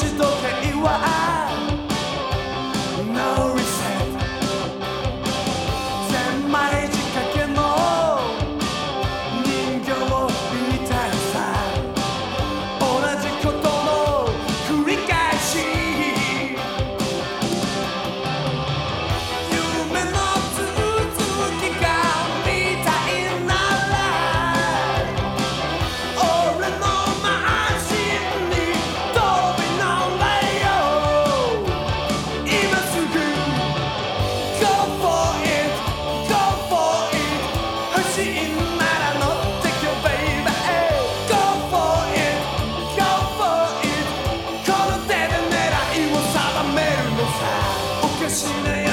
te. しない